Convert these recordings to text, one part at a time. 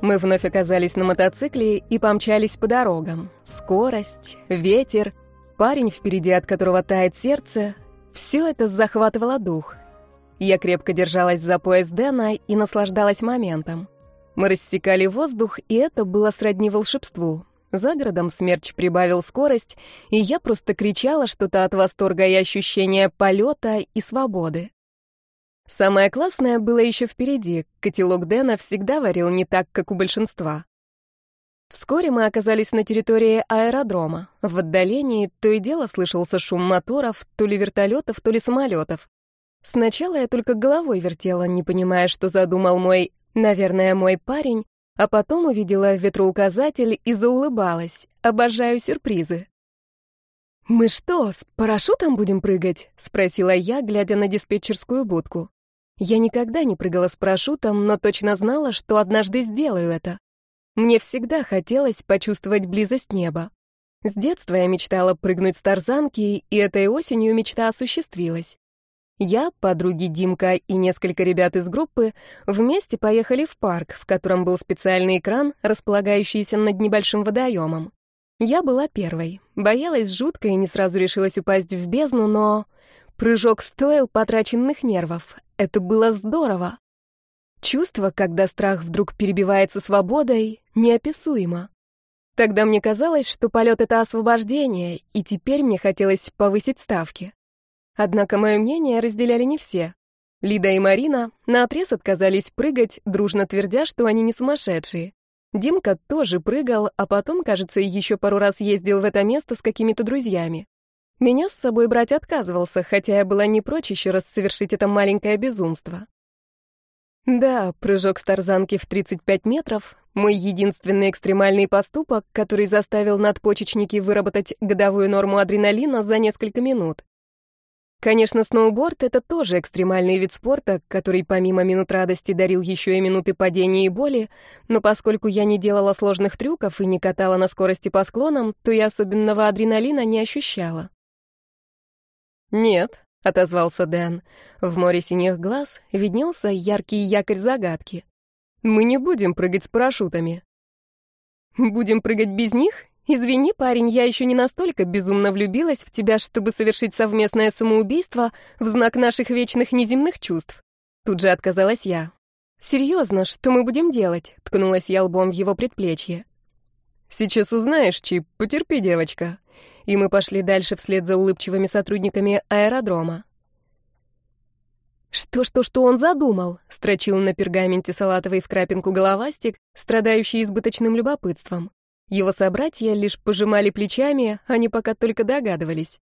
Мы вновь оказались на мотоцикле и помчались по дорогам. Скорость, ветер, парень впереди, от которого тает сердце — все это захватывало дух. Я крепко держалась за пояс Дэна и наслаждалась моментом. Мы рассекали воздух, и это было сродни волшебству. За городом смерч прибавил скорость, и я просто кричала что-то от восторга и ощущения полета и свободы. Самое классное было еще впереди. Котелок Дэна всегда варил не так, как у большинства. Вскоре мы оказались на территории аэродрома. В отдалении то и дело слышался шум моторов, то ли вертолетов, то ли самолетов. Сначала я только головой вертела, не понимая, что задумал мой, наверное, мой парень, а потом увидела ветроуказатель и заулыбалась. Обожаю сюрпризы. «Мы что, с парашютом будем прыгать?» — спросила я, глядя на диспетчерскую будку. Я никогда не прыгала с парашютом, но точно знала, что однажды сделаю это. Мне всегда хотелось почувствовать близость неба. С детства я мечтала прыгнуть с тарзанки, и этой осенью мечта осуществилась. Я, подруги Димка и несколько ребят из группы вместе поехали в парк, в котором был специальный экран, располагающийся над небольшим водоемом. Я была первой. Боялась жутко и не сразу решилась упасть в бездну, но... Прыжок стоил потраченных нервов. Это было здорово. Чувство, когда страх вдруг перебивается свободой, неописуемо. Тогда мне казалось, что полет — это освобождение, и теперь мне хотелось повысить ставки. Однако мое мнение разделяли не все. Лида и Марина наотрез отказались прыгать, дружно твердя, что они не сумасшедшие. Димка тоже прыгал, а потом, кажется, еще пару раз ездил в это место с какими-то друзьями. Меня с собой брать отказывался, хотя я была не прочь еще раз совершить это маленькое безумство. Да, прыжок с тарзанки в 35 метров — мой единственный экстремальный поступок, который заставил надпочечники выработать годовую норму адреналина за несколько минут. Конечно, сноуборд — это тоже экстремальный вид спорта, который помимо минут радости дарил еще и минуты падения и боли, но поскольку я не делала сложных трюков и не катала на скорости по склонам, то я особенного адреналина не ощущала. «Нет», — отозвался Дэн. В море синих глаз виднелся яркий якорь загадки. «Мы не будем прыгать с парашютами». «Будем прыгать без них?» «Извини, парень, я еще не настолько безумно влюбилась в тебя, чтобы совершить совместное самоубийство в знак наших вечных неземных чувств». Тут же отказалась я. «Серьезно, что мы будем делать?» — ткнулась я лбом в его предплечье. «Сейчас узнаешь, Чип, потерпи, девочка». И мы пошли дальше вслед за улыбчивыми сотрудниками аэродрома. «Что-что-что он задумал?» — строчил на пергаменте салатовый в крапинку головастик, страдающий избыточным любопытством. Его собратья лишь пожимали плечами, они пока только догадывались.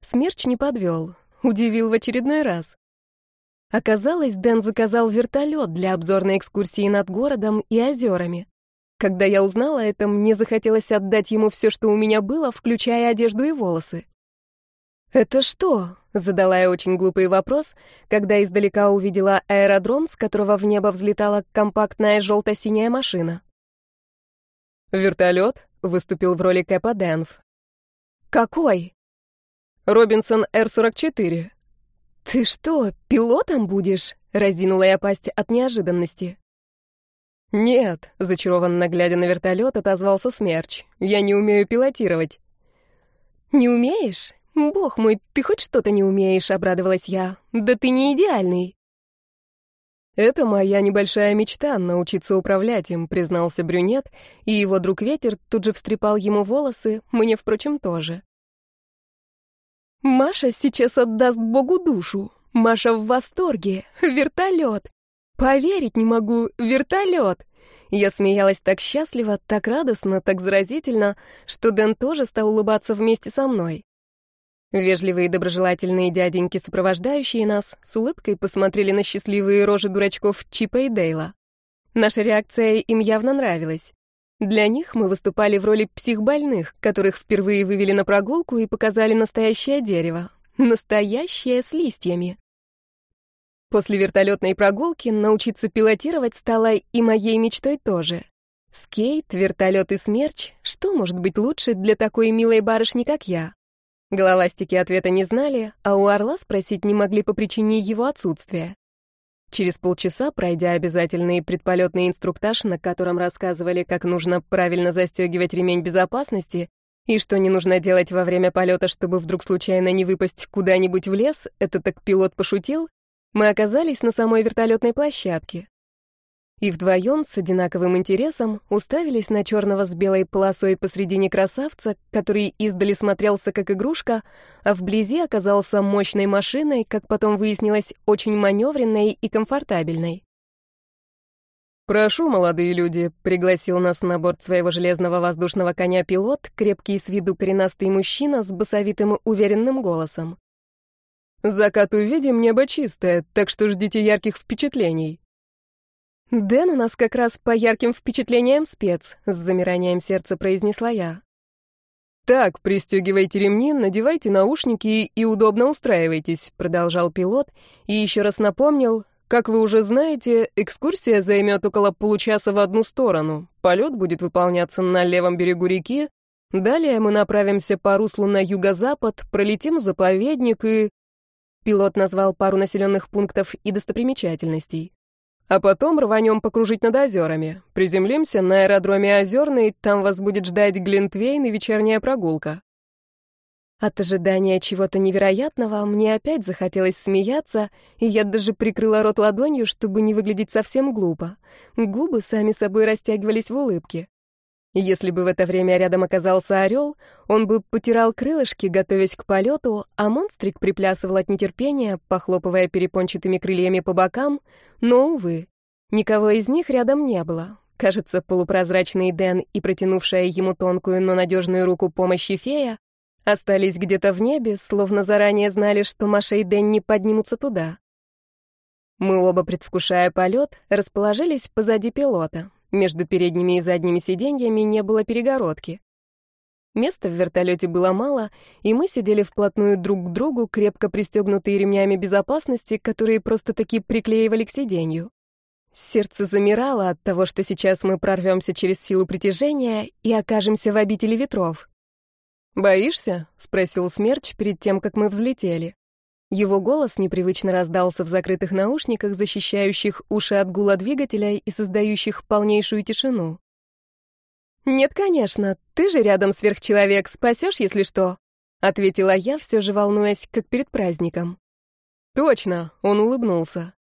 Смерч не подвел, удивил в очередной раз. Оказалось, Дэн заказал вертолет для обзорной экскурсии над городом и озерами. Когда я узнала это, мне захотелось отдать ему все, что у меня было, включая одежду и волосы. «Это что?» — задала я очень глупый вопрос, когда издалека увидела аэродром, с которого в небо взлетала компактная желто-синяя машина. «Вертолет?» — выступил в роли Кэпа Дэнф. «Какой?» «Робинсон Р-44». «Ты что, пилотом будешь?» — разинула я пасть от неожиданности. «Нет», — зачарованно глядя на вертолет, отозвался Смерч. «Я не умею пилотировать». «Не умеешь? Бог мой, ты хоть что-то не умеешь», — обрадовалась я. «Да ты не идеальный». «Это моя небольшая мечта — научиться управлять им», — признался брюнет, и его друг Ветер тут же встрепал ему волосы, мне, впрочем, тоже. «Маша сейчас отдаст Богу душу. Маша в восторге. Вертолет. Поверить не могу. Вертолет». Я смеялась так счастливо, так радостно, так заразительно, что Дэн тоже стал улыбаться вместе со мной. Вежливые и доброжелательные дяденьки, сопровождающие нас, с улыбкой посмотрели на счастливые рожи дурачков Чипа и Дейла. Наша реакция им явно нравилась. Для них мы выступали в роли психбольных, которых впервые вывели на прогулку и показали настоящее дерево. Настоящее с листьями. После вертолетной прогулки научиться пилотировать стало и моей мечтой тоже. Скейт, вертолет и смерч — что может быть лучше для такой милой барышни, как я? Головастики ответа не знали, а у орла спросить не могли по причине его отсутствия. Через полчаса, пройдя обязательный предполетный инструктаж, на котором рассказывали, как нужно правильно застегивать ремень безопасности и что не нужно делать во время полета, чтобы вдруг случайно не выпасть куда-нибудь в лес, это так пилот пошутил, мы оказались на самой вертолетной площадке и вдвоем с одинаковым интересом уставились на черного с белой полосой посредине красавца, который издали смотрелся как игрушка, а вблизи оказался мощной машиной, как потом выяснилось, очень маневренной и комфортабельной. «Прошу, молодые люди», — пригласил нас на борт своего железного воздушного коня пилот, крепкий с виду коренастый мужчина с басовитым уверенным голосом. «Закат увидим, небо чистое, так что ждите ярких впечатлений». «Дэн у нас как раз по ярким впечатлениям спец», — с замиранием сердца произнесла я. «Так, пристегивайте ремни, надевайте наушники и удобно устраивайтесь», — продолжал пилот и еще раз напомнил, как вы уже знаете, экскурсия займет около получаса в одну сторону. Полет будет выполняться на левом берегу реки. Далее мы направимся по руслу на юго-запад, пролетим заповедник и... Пилот назвал пару населенных пунктов и достопримечательностей. А потом рванем покружить над озерами. Приземлимся на аэродроме Озерный, там вас будет ждать Глинтвейн и вечерняя прогулка. От ожидания чего-то невероятного мне опять захотелось смеяться, и я даже прикрыла рот ладонью, чтобы не выглядеть совсем глупо. Губы сами собой растягивались в улыбке. Если бы в это время рядом оказался орел, он бы потирал крылышки, готовясь к полету, а монстрик приплясывал от нетерпения, похлопывая перепончатыми крыльями по бокам, но, увы, никого из них рядом не было. Кажется, полупрозрачный Дэн и протянувшая ему тонкую, но надежную руку помощи фея остались где-то в небе, словно заранее знали, что Маша и Дэн не поднимутся туда. Мы оба, предвкушая полет, расположились позади пилота. Между передними и задними сиденьями не было перегородки. Места в вертолете было мало, и мы сидели вплотную друг к другу, крепко пристегнутые ремнями безопасности, которые просто-таки приклеивали к сиденью. Сердце замирало от того, что сейчас мы прорвемся через силу притяжения и окажемся в обители ветров. «Боишься?» — спросил Смерч перед тем, как мы взлетели. Его голос непривычно раздался в закрытых наушниках, защищающих уши от гула двигателя и создающих полнейшую тишину. «Нет, конечно, ты же рядом сверхчеловек, спасешь, если что», — ответила я, все же волнуясь, как перед праздником. «Точно», — он улыбнулся.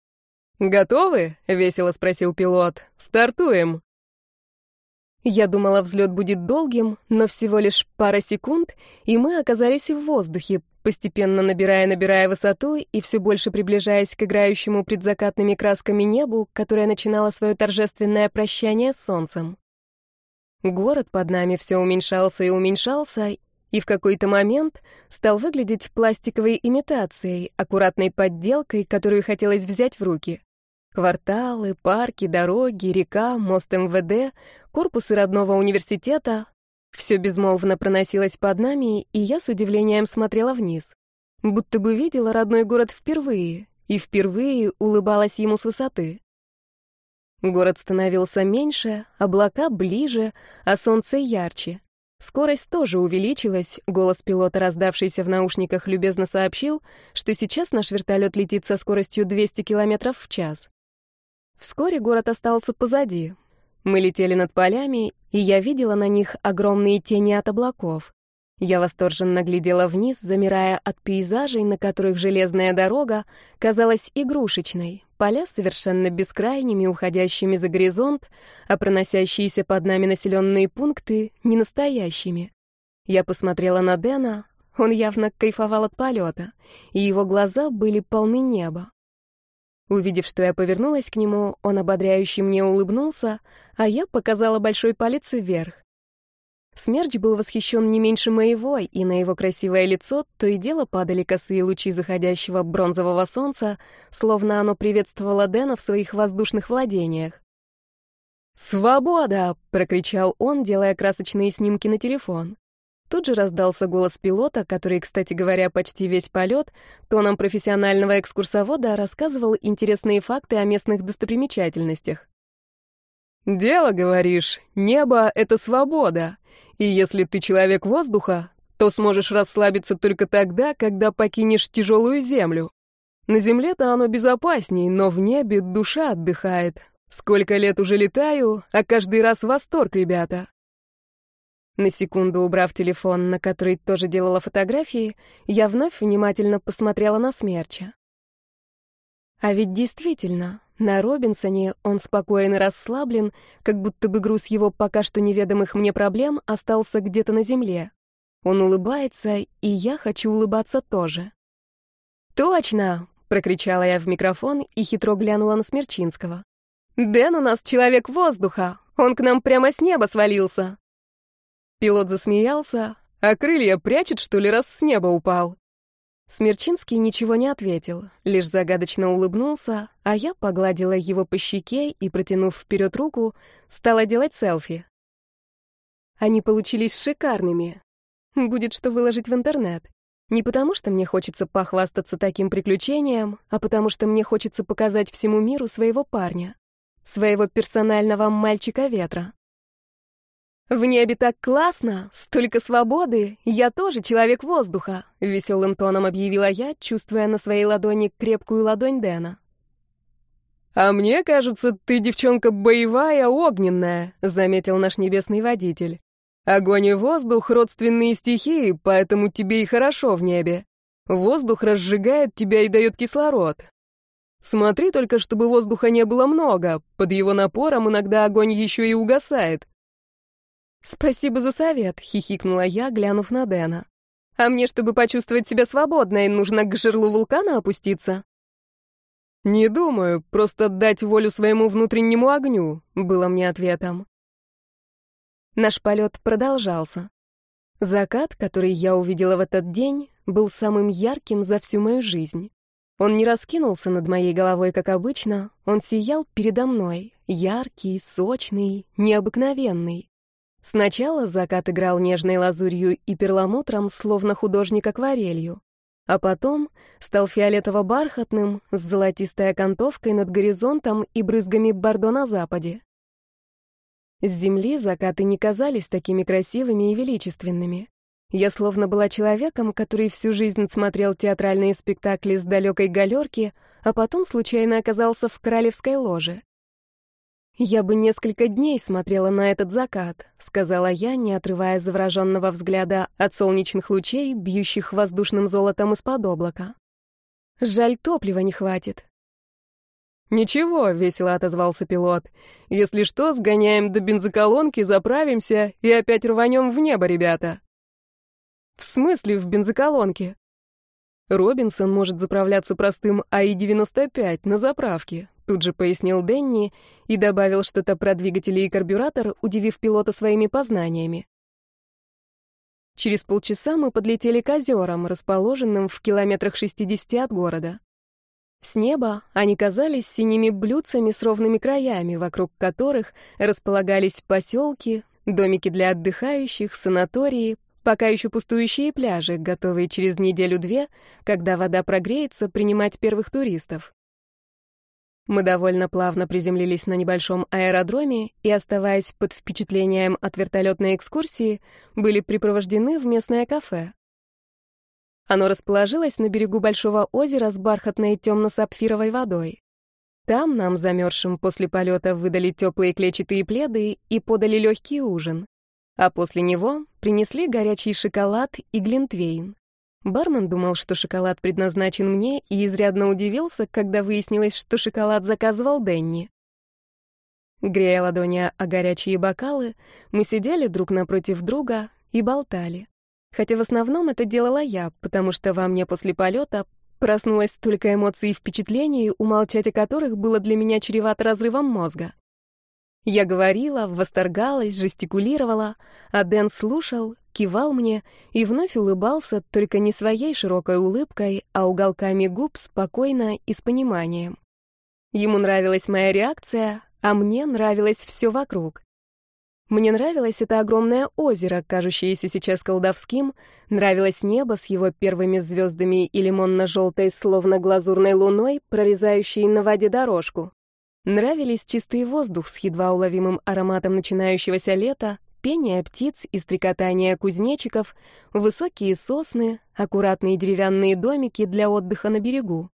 «Готовы?» — весело спросил пилот. «Стартуем». Я думала, взлет будет долгим, но всего лишь пара секунд, и мы оказались в воздухе, постепенно набирая-набирая высоту и все больше приближаясь к играющему предзакатными красками небу, которое начинало свое торжественное прощание с солнцем. Город под нами все уменьшался и уменьшался, и в какой-то момент стал выглядеть пластиковой имитацией, аккуратной подделкой, которую хотелось взять в руки. Кварталы, парки, дороги, река, мост МВД, корпусы родного университета — все безмолвно проносилось под нами, и я с удивлением смотрела вниз. Будто бы видела родной город впервые, и впервые улыбалась ему с высоты. Город становился меньше, облака ближе, а солнце ярче. Скорость тоже увеличилась, голос пилота, раздавшийся в наушниках, любезно сообщил, что сейчас наш вертолет летит со скоростью 200 км в час. Вскоре город остался позади. Мы летели над полями, и я видела на них огромные тени от облаков. Я восторженно глядела вниз, замирая от пейзажей, на которых железная дорога казалась игрушечной, поля совершенно бескрайними, уходящими за горизонт, а проносящиеся под нами населенные пункты — ненастоящими. Я посмотрела на Дэна, он явно кайфовал от полета, и его глаза были полны неба. Увидев, что я повернулась к нему, он ободряюще мне улыбнулся, а я показала большой палец вверх. Смерч был восхищен не меньше моего, и на его красивое лицо то и дело падали косые лучи заходящего бронзового солнца, словно оно приветствовало Дэна в своих воздушных владениях. «Свобода!» — прокричал он, делая красочные снимки на телефон. Тут же раздался голос пилота, который, кстати говоря, почти весь полет, тоном профессионального экскурсовода рассказывал интересные факты о местных достопримечательностях. «Дело, говоришь, небо — это свобода, и если ты человек воздуха, то сможешь расслабиться только тогда, когда покинешь тяжелую землю. На земле-то оно безопасней, но в небе душа отдыхает. Сколько лет уже летаю, а каждый раз восторг, ребята. На секунду убрав телефон, на который тоже делала фотографии, я вновь внимательно посмотрела на смерча. А ведь действительно, на Робинсоне он спокоен и расслаблен, как будто бы груз его пока что неведомых мне проблем остался где-то на земле. Он улыбается, и я хочу улыбаться тоже. «Точно!» — прокричала я в микрофон и хитро глянула на Смерчинского. «Дэн у нас человек воздуха! Он к нам прямо с неба свалился!» Пилот засмеялся. «А крылья прячет, что ли, раз с неба упал?» Смерчинский ничего не ответил, лишь загадочно улыбнулся, а я погладила его по щеке и, протянув вперед руку, стала делать селфи. Они получились шикарными. Будет что выложить в интернет. Не потому, что мне хочется похвастаться таким приключением, а потому что мне хочется показать всему миру своего парня, своего персонального мальчика ветра. «В небе так классно, столько свободы, я тоже человек воздуха», — веселым тоном объявила я, чувствуя на своей ладони крепкую ладонь Дэна. «А мне кажется, ты девчонка боевая, огненная», — заметил наш небесный водитель. «Огонь и воздух — родственные стихии, поэтому тебе и хорошо в небе. Воздух разжигает тебя и дает кислород. Смотри только, чтобы воздуха не было много, под его напором иногда огонь еще и угасает. «Спасибо за совет», — хихикнула я, глянув на Дэна. «А мне, чтобы почувствовать себя свободной, нужно к жерлу вулкана опуститься?» «Не думаю, просто дать волю своему внутреннему огню», — было мне ответом. Наш полет продолжался. Закат, который я увидела в этот день, был самым ярким за всю мою жизнь. Он не раскинулся над моей головой, как обычно, он сиял передо мной, яркий, сочный, необыкновенный. Сначала закат играл нежной лазурью и перламутром, словно художник акварелью, а потом стал фиолетово-бархатным с золотистой окантовкой над горизонтом и брызгами бордо на западе. С земли закаты не казались такими красивыми и величественными. Я словно была человеком, который всю жизнь смотрел театральные спектакли с далекой галерки, а потом случайно оказался в королевской ложе. «Я бы несколько дней смотрела на этот закат», — сказала я, не отрывая завороженного взгляда от солнечных лучей, бьющих воздушным золотом из-под облака. «Жаль, топлива не хватит». «Ничего», — весело отозвался пилот. «Если что, сгоняем до бензоколонки, заправимся и опять рванем в небо, ребята». «В смысле в бензоколонке?» Робинсон может заправляться простым АИ-95 на заправке. Тут же пояснил Денни и добавил что-то про двигатели и карбюратор, удивив пилота своими познаниями. Через полчаса мы подлетели к озерам, расположенным в километрах 60 от города. С неба они казались синими блюдцами с ровными краями, вокруг которых располагались поселки, домики для отдыхающих, санатории, пока еще пустующие пляжи, готовые через неделю-две, когда вода прогреется, принимать первых туристов. Мы довольно плавно приземлились на небольшом аэродроме и, оставаясь под впечатлением от вертолетной экскурсии, были припровождены в местное кафе. Оно расположилось на берегу большого озера с бархатной темно-сапфировой водой. Там нам, замерзшим после полета, выдали теплые клетчатые пледы и подали легкий ужин. А после него принесли горячий шоколад и глинтвейн. Бармен думал, что шоколад предназначен мне, и изрядно удивился, когда выяснилось, что шоколад заказывал Денни. Грея ладони о горячие бокалы, мы сидели друг напротив друга и болтали. Хотя в основном это делала я, потому что во мне после полета проснулось столько эмоций и впечатлений, умолчать о которых было для меня чревато разрывом мозга. Я говорила, восторгалась, жестикулировала, а Дэн слушал, кивал мне и вновь улыбался, только не своей широкой улыбкой, а уголками губ спокойно и с пониманием. Ему нравилась моя реакция, а мне нравилось все вокруг. Мне нравилось это огромное озеро, кажущееся сейчас колдовским, нравилось небо с его первыми звездами и лимонно-желтой, словно глазурной луной, прорезающей на воде дорожку. Нравились чистый воздух с едва уловимым ароматом начинающегося лета, пение птиц и стрекотание кузнечиков, высокие сосны, аккуратные деревянные домики для отдыха на берегу.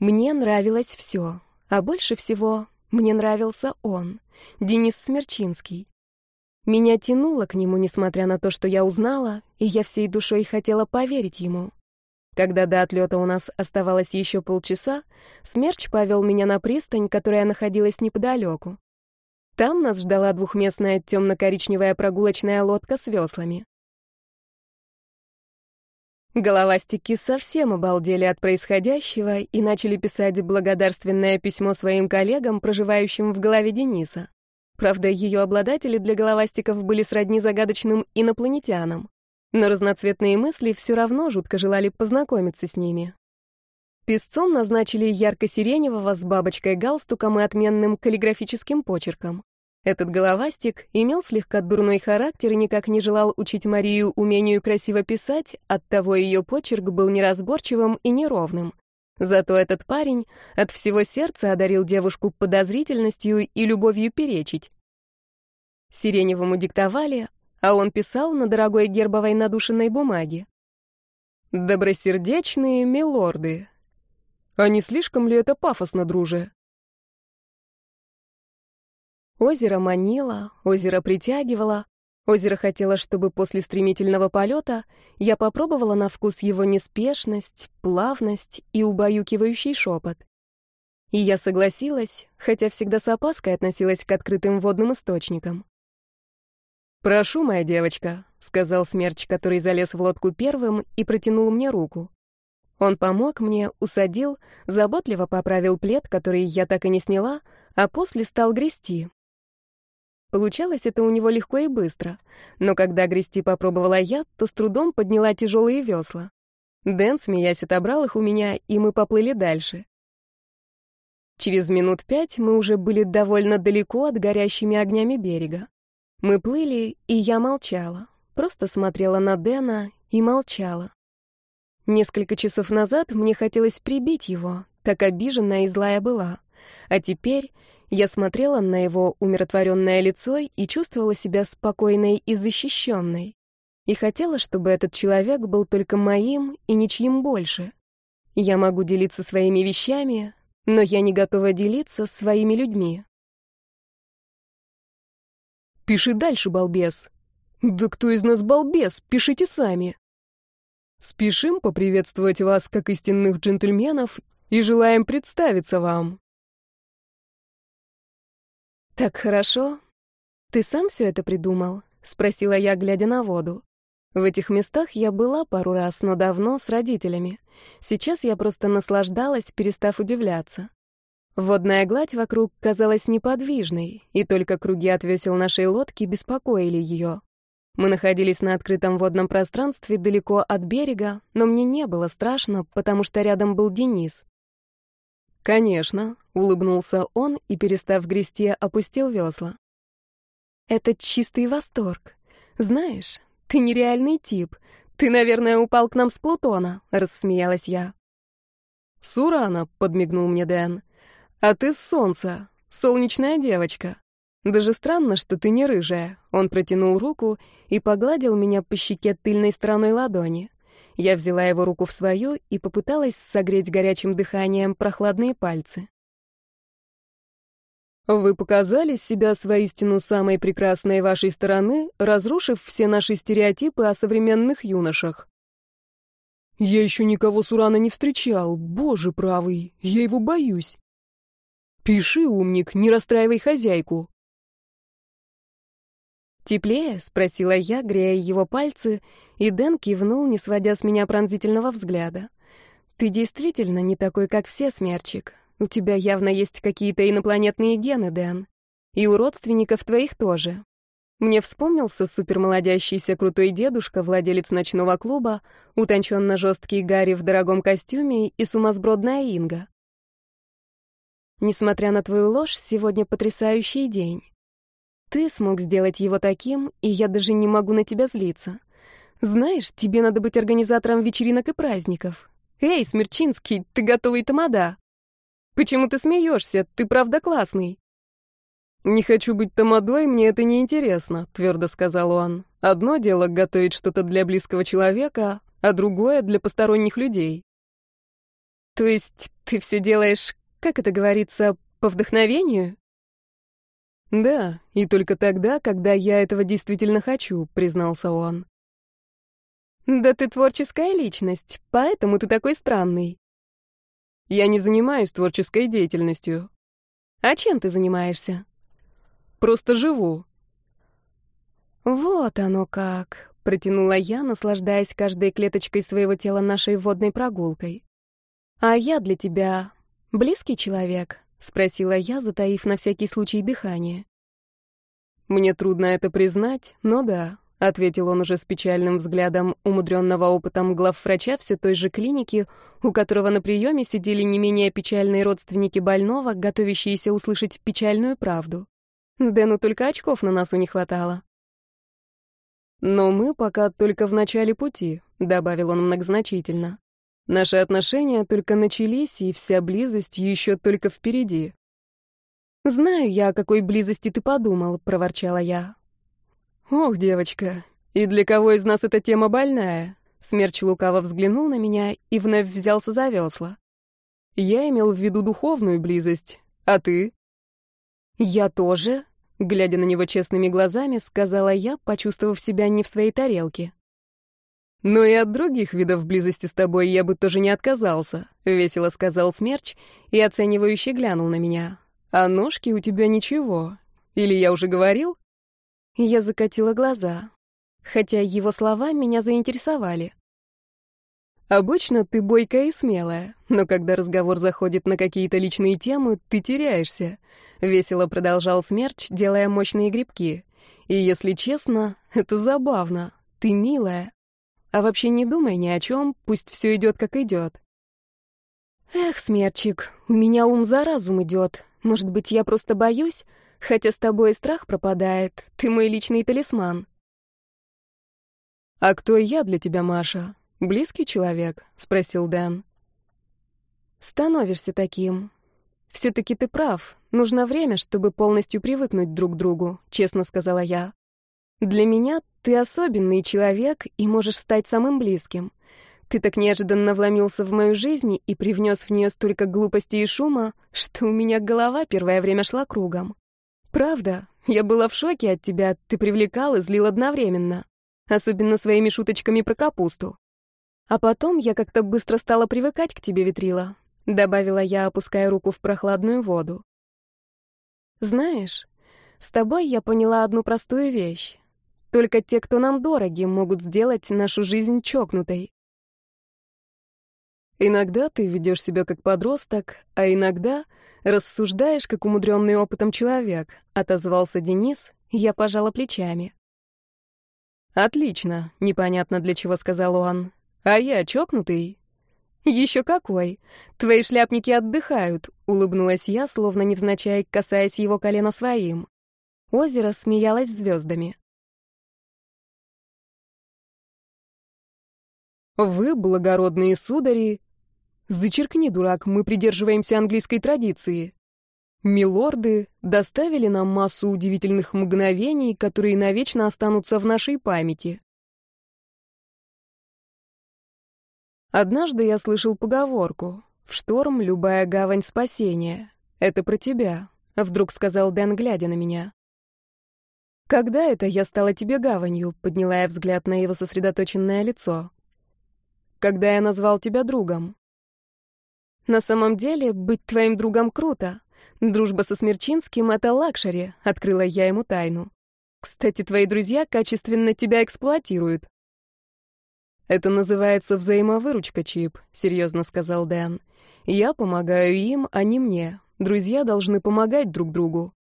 Мне нравилось все, а больше всего мне нравился он, Денис Смерчинский. Меня тянуло к нему, несмотря на то, что я узнала, и я всей душой хотела поверить ему. Когда до отлета у нас оставалось еще полчаса, Смерч повел меня на пристань, которая находилась неподалеку. Там нас ждала двухместная темно-коричневая прогулочная лодка с веслами. Головастики совсем обалдели от происходящего и начали писать благодарственное письмо своим коллегам, проживающим в голове Дениса. Правда, ее обладатели для головастиков были сродни загадочным инопланетянам. Но разноцветные мысли все равно жутко желали познакомиться с ними. Песцом назначили ярко-сиреневого с бабочкой-галстуком и отменным каллиграфическим почерком. Этот головастик имел слегка дурной характер и никак не желал учить Марию умению красиво писать, оттого ее почерк был неразборчивым и неровным. Зато этот парень от всего сердца одарил девушку подозрительностью и любовью перечить. Сиреневому диктовали, а он писал на дорогой гербовой надушенной бумаге. «Добросердечные милорды». А не слишком ли это пафосно, друже? Озеро манило, озеро притягивало. Озеро хотело, чтобы после стремительного полета я попробовала на вкус его неспешность, плавность и убаюкивающий шепот. И я согласилась, хотя всегда с опаской относилась к открытым водным источникам. «Прошу, моя девочка», — сказал смерч, который залез в лодку первым и протянул мне руку. Он помог мне, усадил, заботливо поправил плед, который я так и не сняла, а после стал грести, Получалось это у него легко и быстро, но когда грести попробовала я, то с трудом подняла тяжелые весла. Дэн, смеясь, отобрал их у меня, и мы поплыли дальше. Через минут пять мы уже были довольно далеко от горящими огнями берега. Мы плыли, и я молчала, просто смотрела на Дэна и молчала. Несколько часов назад мне хотелось прибить его, так обиженная и злая была, а теперь я смотрела на его умиротворенное лицо и чувствовала себя спокойной и защищенной. И хотела, чтобы этот человек был только моим и ничьим больше. Я могу делиться своими вещами, но я не готова делиться своими людьми. «Пиши дальше, балбес!» «Да кто из нас балбес? Пишите сами!» «Спешим поприветствовать вас как истинных джентльменов и желаем представиться вам. «Так хорошо. Ты сам все это придумал?» — спросила я, глядя на воду. В этих местах я была пару раз, но давно, с родителями. Сейчас я просто наслаждалась, перестав удивляться. Водная гладь вокруг казалась неподвижной, и только круги от весел нашей лодки беспокоили ее. Мы находились на открытом водном пространстве далеко от берега, но мне не было страшно, потому что рядом был Денис. «Конечно», — улыбнулся он и, перестав грести, опустил весла. «Это чистый восторг. Знаешь, ты нереальный тип. Ты, наверное, упал к нам с Плутона», — рассмеялась я. «С Урана», — подмигнул мне Дэн. «А ты с Солнца, солнечная девочка. Даже странно, что ты не рыжая». Он протянул руку и погладил меня по щеке тыльной стороной ладони. Я взяла его руку в свою и попыталась согреть горячим дыханием прохладные пальцы. Вы показали себя с воистину самой прекрасной вашей стороны, разрушив все наши стереотипы о современных юношах. Я еще никого с Урана не встречал, боже правый, я его боюсь. Пиши, умник, не расстраивай хозяйку. «Теплее?» — спросила я, грея его пальцы, и Дэн кивнул, не сводя с меня пронзительного взгляда. «Ты действительно не такой, как все, Смерчик. У тебя явно есть какие-то инопланетные гены, Дэн. И у родственников твоих тоже. Мне вспомнился супермолодящийся крутой дедушка, владелец ночного клуба, утонченно жесткий Гарри в дорогом костюме и сумасбродная Инга. Несмотря на твою ложь, сегодня потрясающий день. Ты смог сделать его таким, и я даже не могу на тебя злиться. Знаешь, тебе надо быть организатором вечеринок и праздников. Эй, Смерчинский, ты готовый тамада? Почему ты смеешься? Ты правда классный. «Не хочу быть тамадой, мне это не интересно», — твердо сказал он. «Одно дело готовить что-то для близкого человека, а другое — для посторонних людей». То есть ты все делаешь, как это говорится, по вдохновению? Да, и только тогда, когда я этого действительно хочу, признался он. Да ты творческая личность, поэтому ты такой странный. Я не занимаюсь творческой деятельностью. А чем ты занимаешься? Просто живу. Вот оно как, протянула я, наслаждаясь каждой клеточкой своего тела нашей водной прогулкой. А я для тебя близкий человек? спросила я, затаив на всякий случай дыхание. Мне трудно это признать, но да, ответил он уже с печальным взглядом умудренного опытом главврача все той же клиники, у которого на приеме сидели не менее печальные родственники больного, готовящиеся услышать печальную правду. Дэну только очков на носу не хватало. «Но мы пока только в начале пути», — добавил он многозначительно. «Наши отношения только начались, и вся близость еще только впереди». «Знаю я, о какой близости ты подумал», — проворчала я. «Ох, девочка, и для кого из нас эта тема больная?» Смерч лукаво взглянул на меня и вновь взялся за весла. «Я имел в виду духовную близость, а ты?» «Я тоже», — глядя на него честными глазами, сказала я, почувствовав себя не в своей тарелке. «Но и от других видов близости с тобой я бы тоже не отказался», — весело сказал Смерч и оценивающе глянул на меня. «А ножки у тебя ничего. Или я уже говорил?» Я закатила глаза, хотя его слова меня заинтересовали. Обычно ты бойкая и смелая, но когда разговор заходит на какие-то личные темы, ты теряешься. Весело продолжал Смерч, делая мощные грибки. И если честно, это забавно. Ты милая. А вообще не думай ни о чем, пусть все идет как идет. Эх, Смерчик, у меня ум за разум идет. Может быть, я просто боюсь? Хотя с тобой страх пропадает. Ты мой личный талисман. «А кто я для тебя, Маша? Близкий человек?» — спросил Дэн. «Становишься таким. Все-таки ты прав. Нужно время, чтобы полностью привыкнуть друг к другу», — честно сказала я. «Для меня ты особенный человек и можешь стать самым близким. Ты так неожиданно вломился в мою жизнь и привнес в нее столько глупости и шума, что у меня голова первое время шла кругом. Правда, я была в шоке от тебя, ты привлекал и злил одновременно. Особенно своими шуточками про капусту. А потом я как-то быстро стала привыкать к тебе, Витрила, добавила я, опуская руку в прохладную воду. Знаешь, с тобой я поняла одну простую вещь. Только те, кто нам дороги, могут сделать нашу жизнь чокнутой. Иногда ты ведешь себя как подросток, а иногда рассуждаешь как умудренный опытом человек, отозвался Денис, я пожала плечами. Отлично, непонятно для чего сказал он. А я чокнутый. Еще какой. Твои шляпники отдыхают, улыбнулась я, словно невзначай касаясь его колена своим. Озеро смеялось звездами. Вы, благородные судари, Зачеркни, дурак, мы придерживаемся английской традиции. Милорды доставили нам массу удивительных мгновений, которые навечно останутся в нашей памяти. Однажды я слышал поговорку «В шторм любая гавань спасения». Это про тебя, — вдруг сказал Дэн, глядя на меня. «Когда это я стала тебе гаванью?» — подняла я взгляд на его сосредоточенное лицо. «Когда я назвал тебя другом». На самом деле, быть твоим другом круто. Дружба со Смерчинским — это luxury, — открыла я ему тайну. Кстати, твои друзья качественно тебя эксплуатируют. «Это называется взаимовыручка, Чип», — серьезно сказал Дэн. «Я помогаю им, а не мне. Друзья должны помогать друг другу».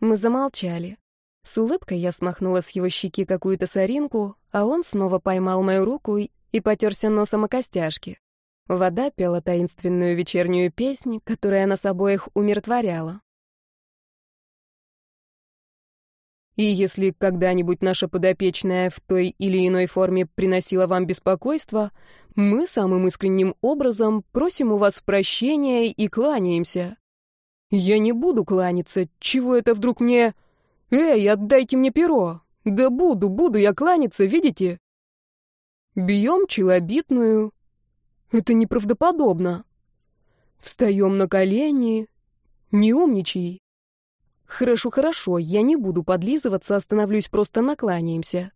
Мы замолчали. С улыбкой я смахнула с его щеки какую-то соринку, а он снова поймал мою руку и потерся носом о костяшки. Вода пела таинственную вечернюю песнь, которая нас обоих умиротворяла. И если когда-нибудь наша подопечная в той или иной форме приносила вам беспокойство, мы самым искренним образом просим у вас прощения и кланяемся. Я не буду кланяться, чего это вдруг мне... Эй, отдайте мне перо! Да буду, буду я кланяться, видите? Бьем челобитную, это неправдоподобно. Встаем на колени. Не умничай. Хорошо, хорошо, я не буду подлизываться, остановлюсь, просто накланяемся.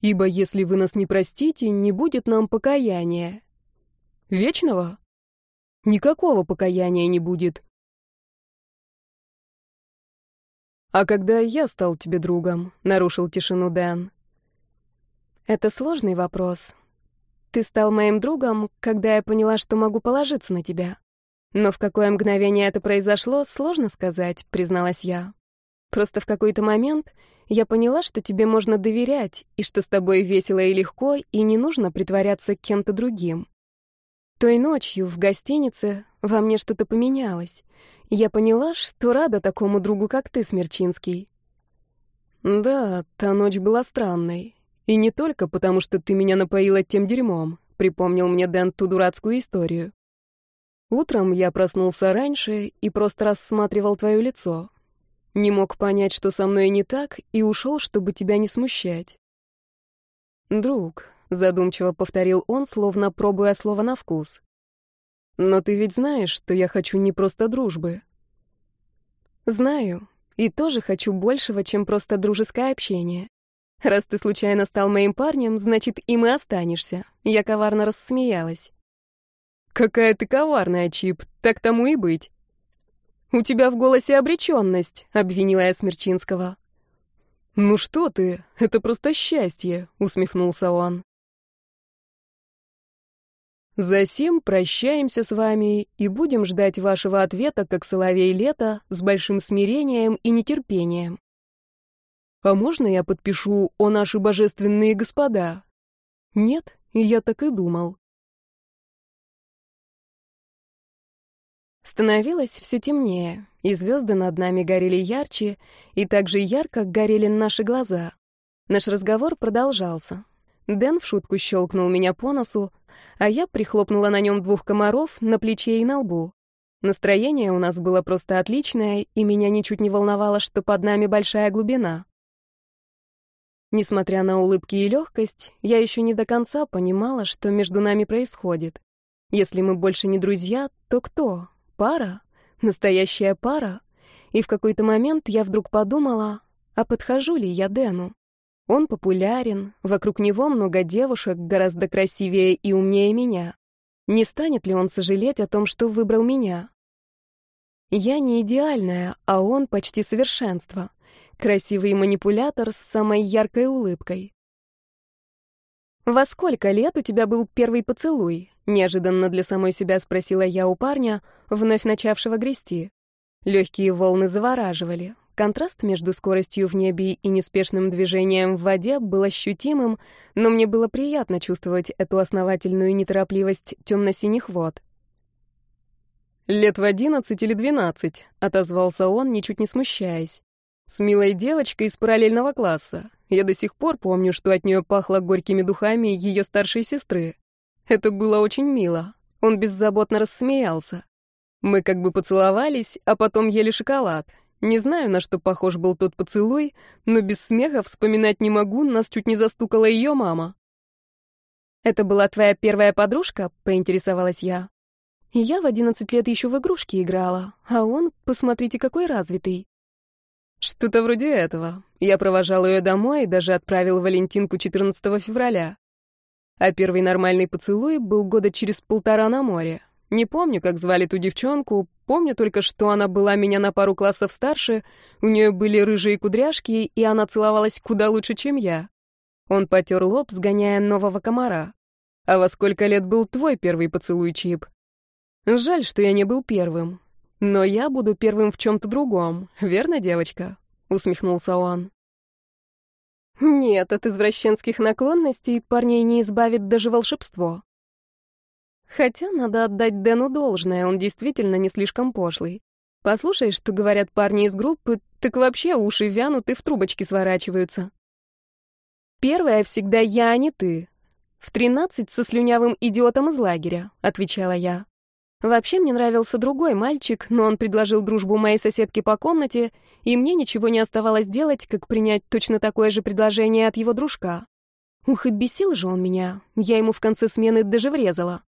Ибо если вы нас не простите, не будет нам покаяния. Вечного? Никакого покаяния не будет. А когда я стал тебе другом, нарушил тишину Дэн. Это сложный вопрос. Ты стал моим другом, когда я поняла, что могу положиться на тебя. Но в какое мгновение это произошло, сложно сказать, призналась я. Просто в какой-то момент я поняла, что тебе можно доверять, и что с тобой весело и легко, и не нужно притворяться кем-то другим. Той ночью в гостинице во мне что-то поменялось. Я поняла, что рада такому другу, как ты, Смерчинский. Да, та ночь была странной. И не только потому, что ты меня напоила тем дерьмом, припомнил мне Дэн ту дурацкую историю. Утром я проснулся раньше и просто рассматривал твое лицо. Не мог понять, что со мной не так, и ушел, чтобы тебя не смущать. Друг, задумчиво повторил он, словно пробуя слово на вкус. Но ты ведь знаешь, что я хочу не просто дружбы. Знаю, и тоже хочу большего, чем просто дружеское общение. Раз ты случайно стал моим парнем, значит, и останешься. Я коварно рассмеялась. Какая ты коварная, Чип, так тому и быть. У тебя в голосе обреченность, обвинила я Смерчинского. Ну что ты, это просто счастье, усмехнулся он. Засим прощаемся с вами и будем ждать вашего ответа, как соловей лета, с большим смирением и нетерпением. А можно я подпишу «О наши божественные господа»? Нет, я так и думал. Становилось все темнее, и звезды над нами горели ярче, и так же ярко горели наши глаза. Наш разговор продолжался. Дэн в шутку щелкнул меня по носу, а я прихлопнула на нем двух комаров на плече и на лбу. Настроение у нас было просто отличное, и меня ничуть не волновало, что под нами большая глубина. Несмотря на улыбки и легкость, я еще не до конца понимала, что между нами происходит. Если мы больше не друзья, то кто? Пара? Настоящая пара? И в какой-то момент я вдруг подумала, а подхожу ли я Дэну? Он популярен, вокруг него много девушек, гораздо красивее и умнее меня. Не станет ли он сожалеть о том, что выбрал меня? Я не идеальная, а он почти совершенство. Красивый манипулятор с самой яркой улыбкой. «Во сколько лет у тебя был первый поцелуй?» — неожиданно для самой себя спросила я у парня, вновь начавшего грести. Легкие волны завораживали. Контраст между скоростью в небе и неспешным движением в воде был ощутимым, но мне было приятно чувствовать эту основательную неторопливость темно-синих вод. «Лет в одиннадцать или двенадцать», — отозвался он, ничуть не смущаясь. «С милой девочкой из параллельного класса. Я до сих пор помню, что от нее пахло горькими духами ее старшей сестры. Это было очень мило». Он беззаботно рассмеялся. Мы как бы поцеловались, а потом ели шоколад. Не знаю, на что похож был тот поцелуй, но без смеха вспоминать не могу, нас чуть не застукала ее мама. «Это была твоя первая подружка?» — поинтересовалась я. «Я в одиннадцать лет еще в игрушки играла, а он, посмотрите, какой развитый». «Что-то вроде этого. Я провожал ее домой и даже отправил Валентинку 14 февраля. А первый нормальный поцелуй был года через полтора на море. Не помню, как звали ту девчонку, помню только, что она была меня на пару классов старше, у нее были рыжие кудряшки, и она целовалась куда лучше, чем я. Он потер лоб, сгоняя нового комара. А во сколько лет был твой первый поцелуй, Чип? Жаль, что я не был первым. Но я буду первым в чем-то другом, верно, девочка? Усмехнулся он. Нет, от извращенских наклонностей парней не избавит даже волшебство. Хотя надо отдать Дэну должное, он действительно не слишком пошлый. Послушай, что говорят парни из группы, так вообще уши вянут и в трубочки сворачиваются. Первая всегда я, а не ты. В тринадцать со слюнявым идиотом из лагеря, отвечала я. Вообще мне нравился другой мальчик, но он предложил дружбу моей соседке по комнате, и мне ничего не оставалось делать, как принять точно такое же предложение от его дружка. Ух, и бесил же он меня. Я ему в конце смены даже врезала.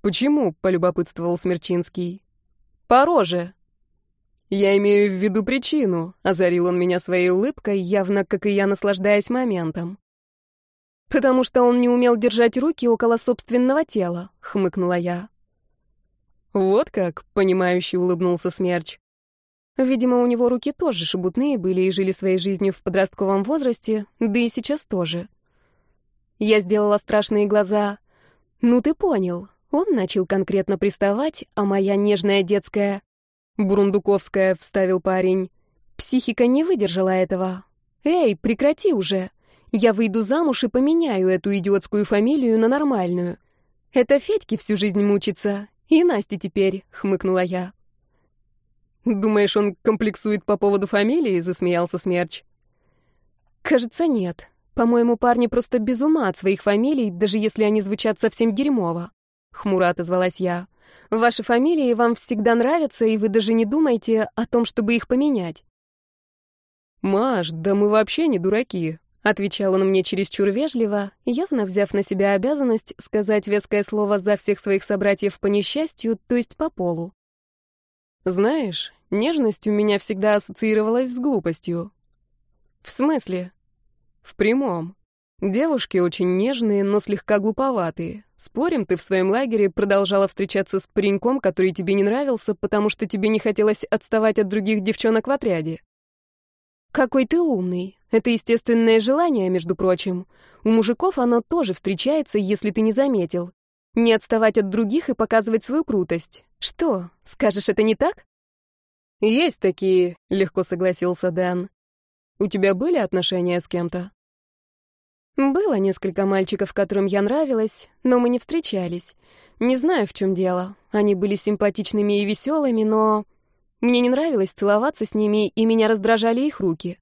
«Почему?» — полюбопытствовал Смерчинский. «По роже». «Я имею в виду причину», — озарил он меня своей улыбкой, явно, как и я, наслаждаясь моментом. «Потому что он не умел держать руки около собственного тела», — хмыкнула я. «Вот как», — понимающе улыбнулся Смерч. Видимо, у него руки тоже шебутные были и жили своей жизнью в подростковом возрасте, да и сейчас тоже. Я сделала страшные глаза. «Ну ты понял». Он начал конкретно приставать, а моя нежная детская... «Бурундуковская», — вставил парень. Психика не выдержала этого. «Эй, прекрати уже. Я выйду замуж и поменяю эту идиотскую фамилию на нормальную. Это Федьке всю жизнь мучится, и Насте теперь», — хмыкнула я. «Думаешь, он комплексует по поводу фамилии?» — засмеялся Смерч. «Кажется, нет. По-моему, парни просто без ума от своих фамилий, даже если они звучат совсем дерьмово», — хмуро отозвалась я. Ваши фамилии вам всегда нравятся, и вы даже не думаете о том, чтобы их поменять. «Маш, да мы вообще не дураки», — отвечал он мне чересчур вежливо, явно взяв на себя обязанность сказать веское слово за всех своих собратьев по несчастью, то есть по полу. «Знаешь, нежность у меня всегда ассоциировалась с глупостью». «В смысле?» «В прямом. Девушки очень нежные, но слегка глуповатые. Спорим, ты в своем лагере продолжала встречаться с пареньком, который тебе не нравился, потому что тебе не хотелось отставать от других девчонок в отряде. Какой ты умный. Это естественное желание, между прочим. У мужиков оно тоже встречается, если ты не заметил. Не отставать от других и показывать свою крутость. Что, скажешь, это не так? Есть такие, легко согласился Дэн. У тебя были отношения с кем-то? Было несколько мальчиков, которым я нравилась, но мы не встречались. Не знаю, в чем дело. Они были симпатичными и веселыми, но... Мне не нравилось целоваться с ними, и меня раздражали их руки.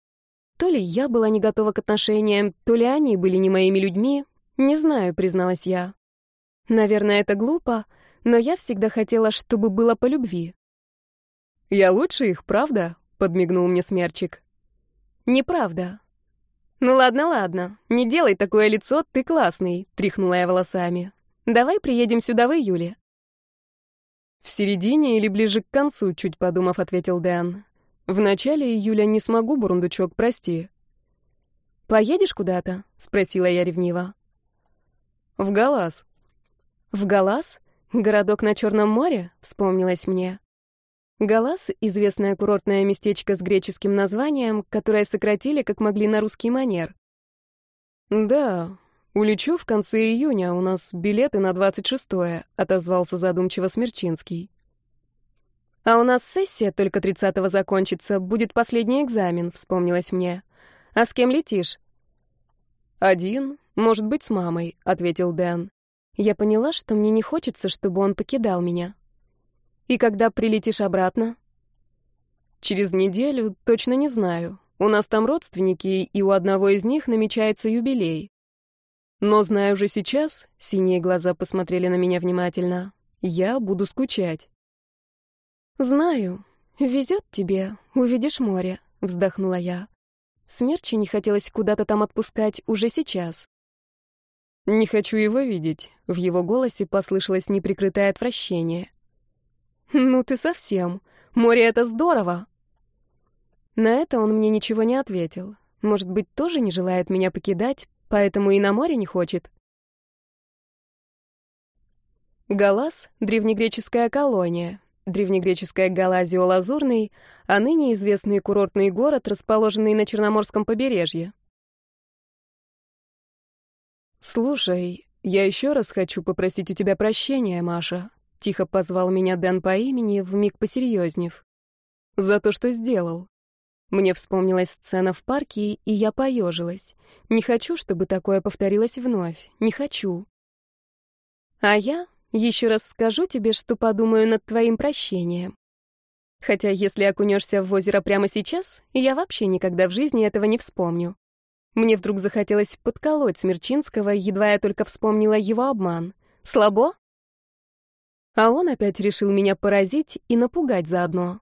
То ли я была не готова к отношениям, то ли они были не моими людьми. Не знаю, призналась я. Наверное, это глупо, но я всегда хотела, чтобы было по любви. «Я лучше их, правда?» — подмигнул мне Смерчик. «Неправда. «Ну ладно, ладно, не делай такое лицо, ты классный», — тряхнула я волосами. «Давай приедем сюда в июле». «В середине или ближе к концу», — чуть подумав, ответил Дэн. «В начале июля не смогу, бурундучок, прости». «Поедешь куда-то?» — спросила я ревниво. «В Галас». «В Галас? Городок на Черном море?» — вспомнилось мне. Галас — известное курортное местечко с греческим названием, которое сократили как могли на русский манер. «Да, улечу в конце июня, у нас билеты на 26-е», — отозвался задумчиво Смерчинский. «А у нас сессия только 30-го закончится, будет последний экзамен», — вспомнилось мне. «А с кем летишь?» «Один, может быть, с мамой», — ответил Дэн. Я поняла, что мне не хочется, чтобы он покидал меня. И когда прилетишь обратно? Через неделю, точно не знаю. У нас там родственники, и у одного из них намечается юбилей. Но знаю уже сейчас, синие глаза посмотрели на меня внимательно, я буду скучать. Знаю. Везет тебе, увидишь море, вздохнула я. Смерчи не хотелось куда-то там отпускать уже сейчас. Не хочу его видеть. В его голосе послышалось неприкрытое отвращение. «Ну ты совсем. Море — это здорово!» На это он мне ничего не ответил. Может быть, тоже не желает меня покидать, поэтому и на море не хочет. Галас — древнегреческая колония. Древнегреческая Галазио-Лазурный, а ныне известный курортный город, расположенный на Черноморском побережье. «Слушай, я еще раз хочу попросить у тебя прощения, Маша», — тихо позвал меня Дэн по имени, вмиг посерьезнев. «За то, что сделал». Мне вспомнилась сцена в парке, и я поежилась. Не хочу, чтобы такое повторилось вновь. Не хочу. А я еще раз скажу тебе, что подумаю над твоим прощением. Хотя если окунешься в озеро прямо сейчас, я вообще никогда в жизни этого не вспомню. Мне вдруг захотелось подколоть Смерчинского, едва я только вспомнила его обман. Слабо? А он опять решил меня поразить и напугать заодно.